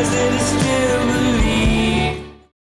as it is still.